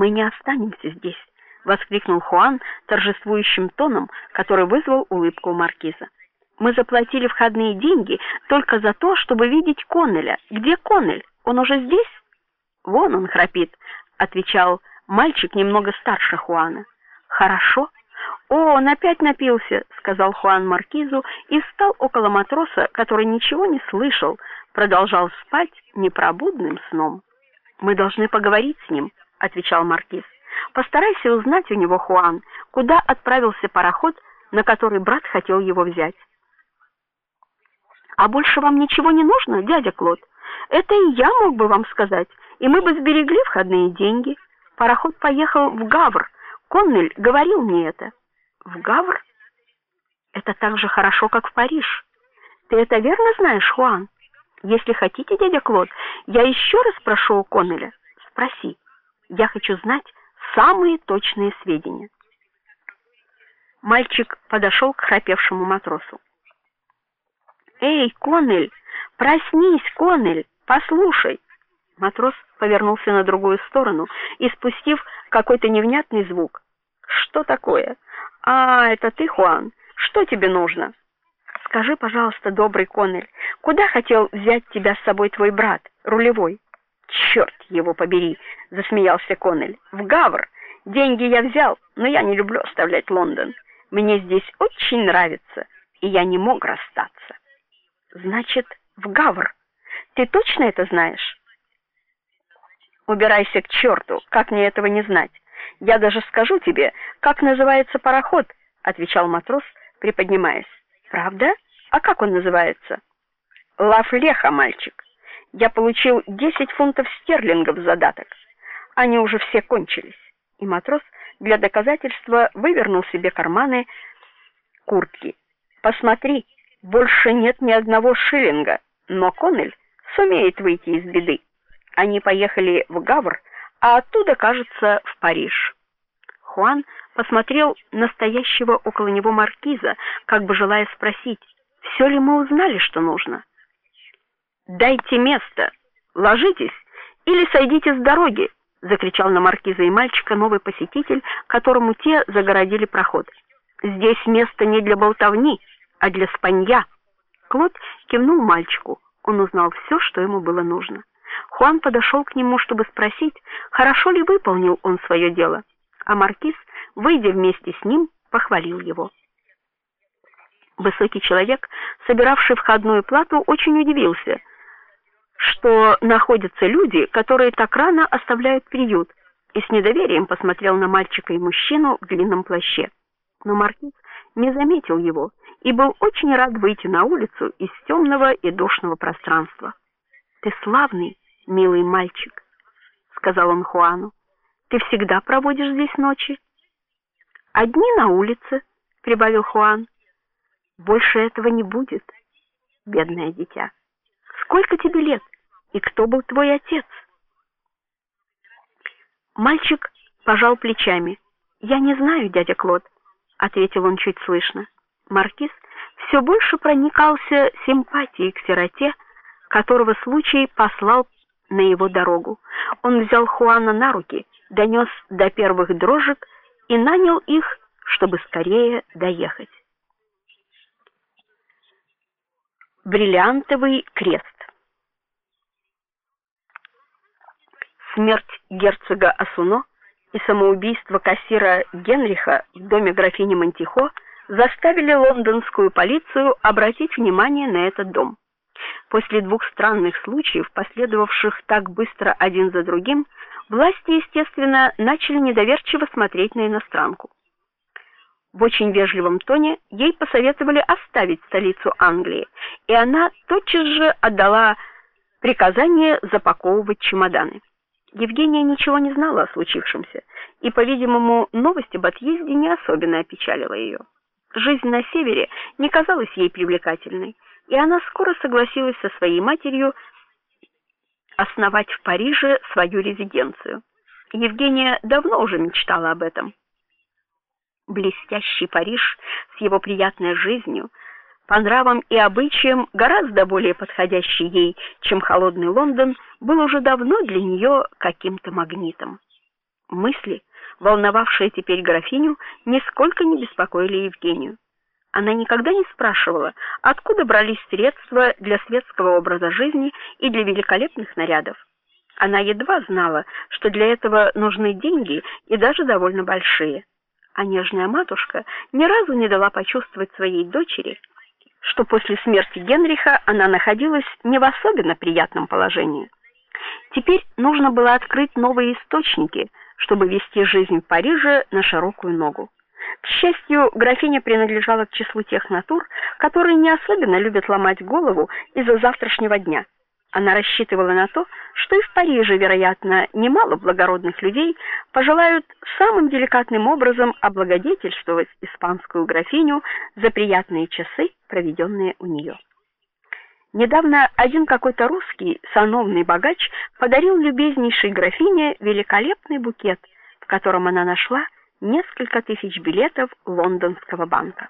Мы не останемся здесь, воскликнул Хуан торжествующим тоном, который вызвал улыбку маркиза. Мы заплатили входные деньги только за то, чтобы видеть Коннеля. Где Коннель? Он уже здесь? Вон он храпит, отвечал мальчик немного старше Хуана. Хорошо. О, он опять напился, сказал Хуан маркизу и встал около матроса, который ничего не слышал, продолжал спать непробудным сном. Мы должны поговорить с ним, отвечал маркиз. Постарайся узнать у него, Хуан, куда отправился пароход, на который брат хотел его взять. А больше вам ничего не нужно, дядя Клод? Это и я мог бы вам сказать, и мы бы сберегли входные деньги. Пароход поехал в Гавр. Коннель говорил мне это. В Гавр? Это так же хорошо, как в Париж. Ты это верно знаешь, Хуан? Если хотите, дядя Клод, я еще раз спрошу у Коннеля. Спроси. Я хочу знать самые точные сведения. Мальчик подошел к храпевшему матросу. Эй, Коннель, проснись, Коннель, послушай. Матрос повернулся на другую сторону и спустив какой-то невнятный звук. Что такое? А, это ты, Хуан. Что тебе нужно? Скажи, пожалуйста, добрый Коннель, куда хотел взять тебя с собой твой брат, рулевой? «Черт его побери, засмеялся Коннель. В Гавр. Деньги я взял, но я не люблю оставлять Лондон. Мне здесь очень нравится, и я не мог расстаться. Значит, в Гавр. Ты точно это знаешь? Убирайся к черту, как мне этого не знать? Я даже скажу тебе, как называется пароход, отвечал матрос, приподнимаясь. Правда? А как он называется? Лафлеха, мальчик. Я получил 10 фунтов стерлингов задаток. Они уже все кончились. И матрос для доказательства вывернул себе карманы куртки. Посмотри, больше нет ни одного шиллинга, но Коннель сумеет выйти из беды. Они поехали в Гавр, а оттуда, кажется, в Париж. Хуан посмотрел на стоящего около него маркиза, как бы желая спросить: все ли мы узнали, что нужно?" "Дайте место. Ложитесь или сойдите с дороги", закричал на маркиза и мальчика новый посетитель, которому те загородили проход. "Здесь место не для болтовни, а для спанья". Клод кивнул мальчику. Он узнал все, что ему было нужно. Хуан подошел к нему, чтобы спросить, хорошо ли выполнил он свое дело, а маркиз, выйдя вместе с ним, похвалил его. Высокий человек, собиравший входную плату, очень удивился, что находятся люди, которые так рано оставляют приют, и с недоверием посмотрел на мальчика и мужчину в длинном плаще. Но маркиз не заметил его и был очень рад выйти на улицу из темного и душного пространства. Ты славный, милый мальчик, сказал он Хуану. Ты всегда проводишь здесь ночи? Одни на улице, прибавил Хуан. Больше этого не будет, бедное дитя. Сколько тебе лет? И кто был твой отец? Мальчик пожал плечами. Я не знаю, дядя Клод, ответил он чуть слышно. Маркиз все больше проникался симпатией к сироте, которого случай послал на его дорогу. Он взял Хуана на руки, донес до первых дрожек и нанял их, чтобы скорее доехать. Бриллиантовый крест. Смерть герцога Асуно и самоубийство кассира Генриха в доме графини Монтихо заставили лондонскую полицию обратить внимание на этот дом. После двух странных случаев, последовавших так быстро один за другим, власти, естественно, начали недоверчиво смотреть на иностранку. В очень вежливом тоне ей посоветовали оставить столицу Англии, и она тотчас же отдала приказание запаковывать чемоданы. Евгения ничего не знала о случившемся, и, по-видимому, новость об отъезде не особенно опечалила ее. Жизнь на севере не казалась ей привлекательной и она скоро согласилась со своей матерью основать в Париже свою резиденцию. Евгения давно уже мечтала об этом. Блестящий Париж с его приятной жизнью, по нравам и обычаям гораздо более подходящий ей, чем холодный Лондон, был уже давно для нее каким-то магнитом. Мысли, волновавшие теперь графиню, нисколько не беспокоили Евгению. Она никогда не спрашивала, откуда брались средства для светского образа жизни и для великолепных нарядов. Она едва знала, что для этого нужны деньги и даже довольно большие. А нежная матушка ни разу не дала почувствовать своей дочери, что после смерти Генриха она находилась не в особенно приятном положении. Теперь нужно было открыть новые источники, чтобы вести жизнь в Париже на широкую ногу. К счастью, графиня принадлежала к числу тех натур, которые не особенно любят ломать голову из-за завтрашнего дня. Она рассчитывала на то, что и в Париже, вероятно, немало благородных людей пожелают самым деликатным образом облагодетельствовать испанскую графиню за приятные часы, проведенные у нее. Недавно один какой-то русский сановный богач подарил любезнейшей графине великолепный букет, в котором она нашла несколько тысяч билетов лондонского банка.